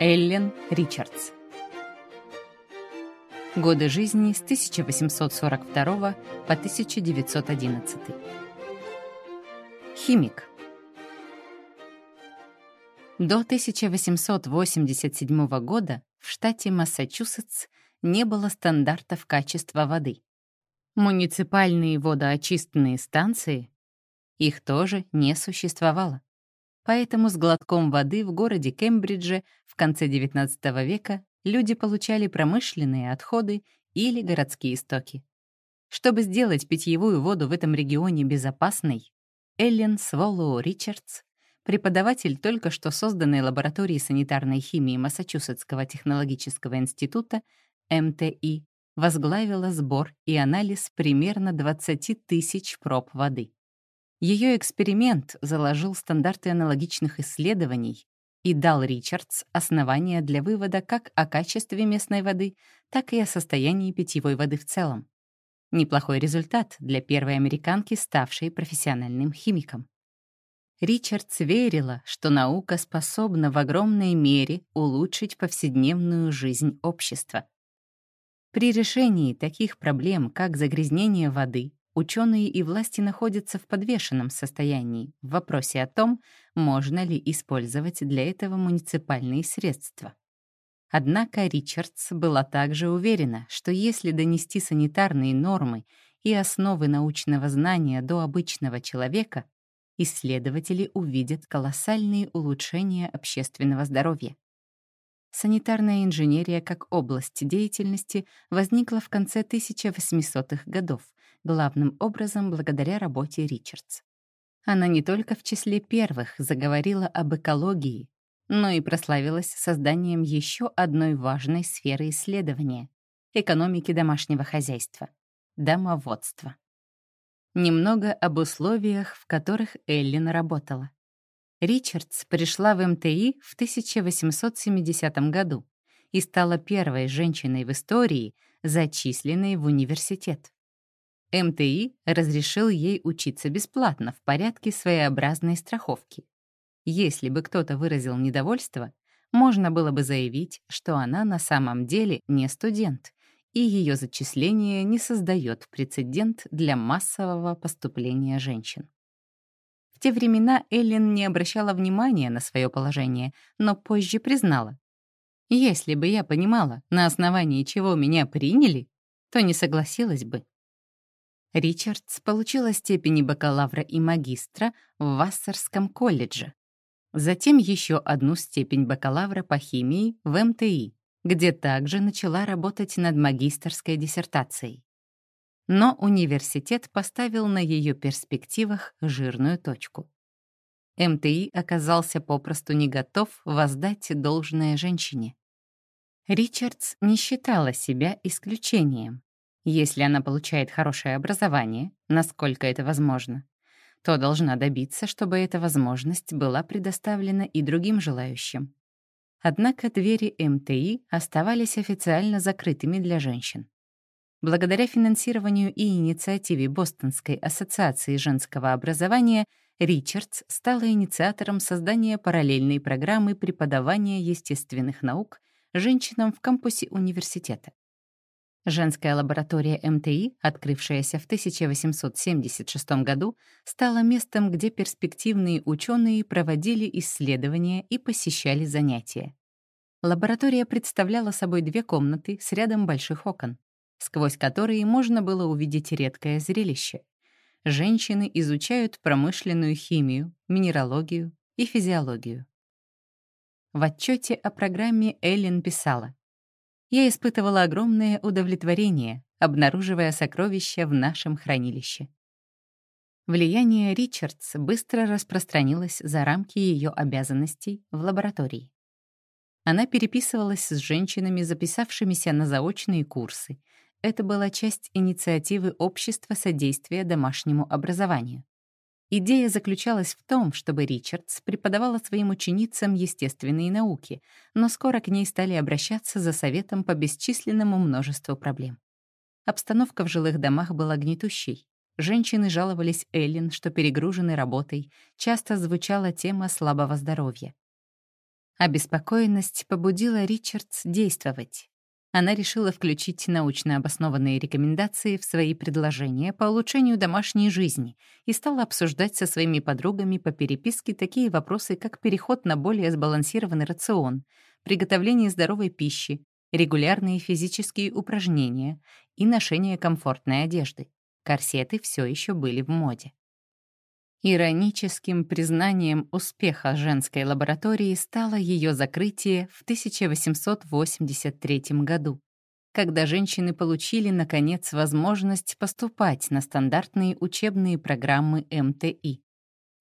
Эллен Ричардс. Годы жизни с 1842 по 1911. Химик. До 1887 года в штате Массачусетс не было стандартов качества воды. Муниципальные водоочистные станции, их тоже не существовало. Поэтому с глотком воды в городе Кембридже в конце XIX века люди получали промышленные отходы или городские стоки. Чтобы сделать питьевую воду в этом регионе безопасной, Эллен Сволоу Ричардс, преподаватель только что созданной лаборатории санитарной химии Массачусетского технологического института МТИ, возглавила сбор и анализ примерно 20 тысяч проб воды. Ее эксперимент заложил стандарты аналогичных исследований и дал Ричардс основания для вывода как о качестве местной воды, так и о состоянии питьевой воды в целом. Неплохой результат для первой американки, ставшей профессиональным химиком. Ричардс верила, что наука способна в огромной мере улучшить повседневную жизнь общества. При решении таких проблем, как загрязнение воды, ученые и власти находятся в подвешенном состоянии в вопросе о том, можно ли использовать для этого муниципальные средства. Однако Ричардс была также уверена, что если донести санитарные нормы и основы научного знания до обычного человека, исследователи увидят колоссальные улучшения общественного здоровья. Санитарная инженерия как область деятельности возникла в конце 1800-х годов, главным образом благодаря работе Ричардс. Она не только в числе первых заговорила об экологии, но и прославилась созданием еще одной важной сферы исследования — экономики домашнего хозяйства — домоводства. Немного об условиях, в которых Эллин работала. Ричардс пришла в МТИ в 1870 году и стала первой женщиной в истории, зачисленной в университет. МТИ разрешил ей учиться бесплатно в порядке своеобразной страховки. Если бы кто-то выразил недовольство, можно было бы заявить, что она на самом деле не студент, и ее зачисление не создает прецедент для массового поступления женщин. В те времена Эллен не обращала внимания на свое положение, но позже признала. «Если бы я понимала, на основании чего меня приняли, то не согласилась бы». Ричардс получила степени бакалавра и магистра в Вассерском колледже. Затем еще одну степень бакалавра по химии в МТИ, где также начала работать над магистерской диссертацией. Но университет поставил на ее перспективах жирную точку. МТИ оказался попросту не готов воздать должное женщине. Ричардс не считала себя исключением. Если она получает хорошее образование, насколько это возможно, то должна добиться, чтобы эта возможность была предоставлена и другим желающим. Однако двери МТИ оставались официально закрытыми для женщин. Благодаря финансированию и инициативе Бостонской ассоциации женского образования Ричардс стала инициатором создания параллельной программы преподавания естественных наук женщинам в кампусе университета. Женская лаборатория МТИ, открывшаяся в 1876 году, стала местом, где перспективные ученые проводили исследования и посещали занятия. Лаборатория представляла собой две комнаты с рядом больших окон, сквозь которые можно было увидеть редкое зрелище. Женщины изучают промышленную химию, минералогию и физиологию. В отчете о программе Эллен писала, я испытывала огромное удовлетворение, обнаруживая сокровища в нашем хранилище. Влияние Ричардс быстро распространилось за рамки ее обязанностей в лаборатории. Она переписывалась с женщинами, записавшимися на заочные курсы. Это была часть инициативы Общества содействия домашнему образованию. Идея заключалась в том, чтобы Ричардс преподавала своим ученицам естественные науки, но скоро к ней стали обращаться за советом по бесчисленному множеству проблем. Обстановка в жилых домах была гнетущей. Женщины жаловались Эллен, что перегружены работой, часто звучала тема слабого здоровья. Обеспокоенность побудила Ричардс действовать. Она решила включить научно обоснованные рекомендации в свои предложения по улучшению домашней жизни и стала обсуждать со своими подругами по переписке такие вопросы, как переход на более сбалансированный рацион, приготовление здоровой пищи, регулярные физические упражнения и ношение комфортной одежды. Корсеты все еще были в моде. Ироническим признанием успеха женской лаборатории стало ее закрытие в 1883 году, когда женщины получили, наконец, возможность поступать на стандартные учебные программы МТИ.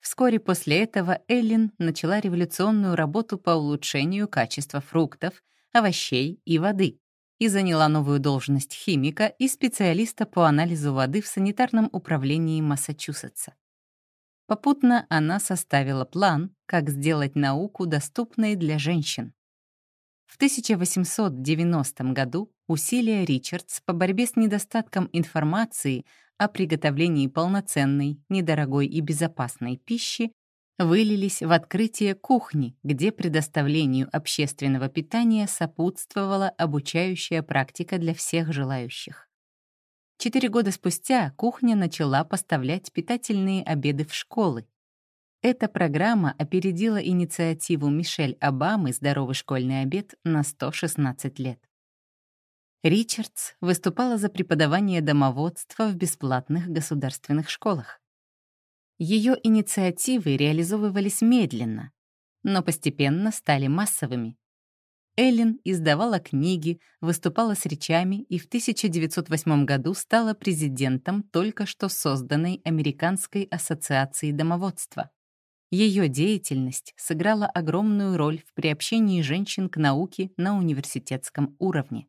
Вскоре после этого Эллен начала революционную работу по улучшению качества фруктов, овощей и воды и заняла новую должность химика и специалиста по анализу воды в санитарном управлении Массачусетса. Попутно она составила план, как сделать науку доступной для женщин. В 1890 году усилия Ричардс по борьбе с недостатком информации о приготовлении полноценной, недорогой и безопасной пищи вылились в открытие кухни, где предоставлению общественного питания сопутствовала обучающая практика для всех желающих. Четыре года спустя кухня начала поставлять питательные обеды в школы. Эта программа опередила инициативу Мишель Обамы «Здоровый школьный обед» на 116 лет. Ричардс выступала за преподавание домоводства в бесплатных государственных школах. Ее инициативы реализовывались медленно, но постепенно стали массовыми. Эллен издавала книги, выступала с речами и в 1908 году стала президентом только что созданной Американской ассоциации домоводства. Ее деятельность сыграла огромную роль в приобщении женщин к науке на университетском уровне.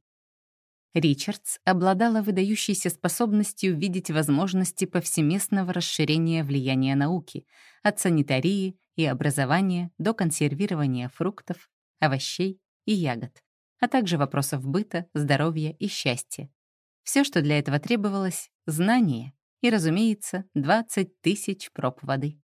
Ричардс обладала выдающейся способностью видеть возможности повсеместного расширения влияния науки, от санитарии и образования до консервирования фруктов, овощей и ягод, а также вопросов быта, здоровья и счастья. Все, что для этого требовалось — знание и, разумеется, 20 тысяч проб воды.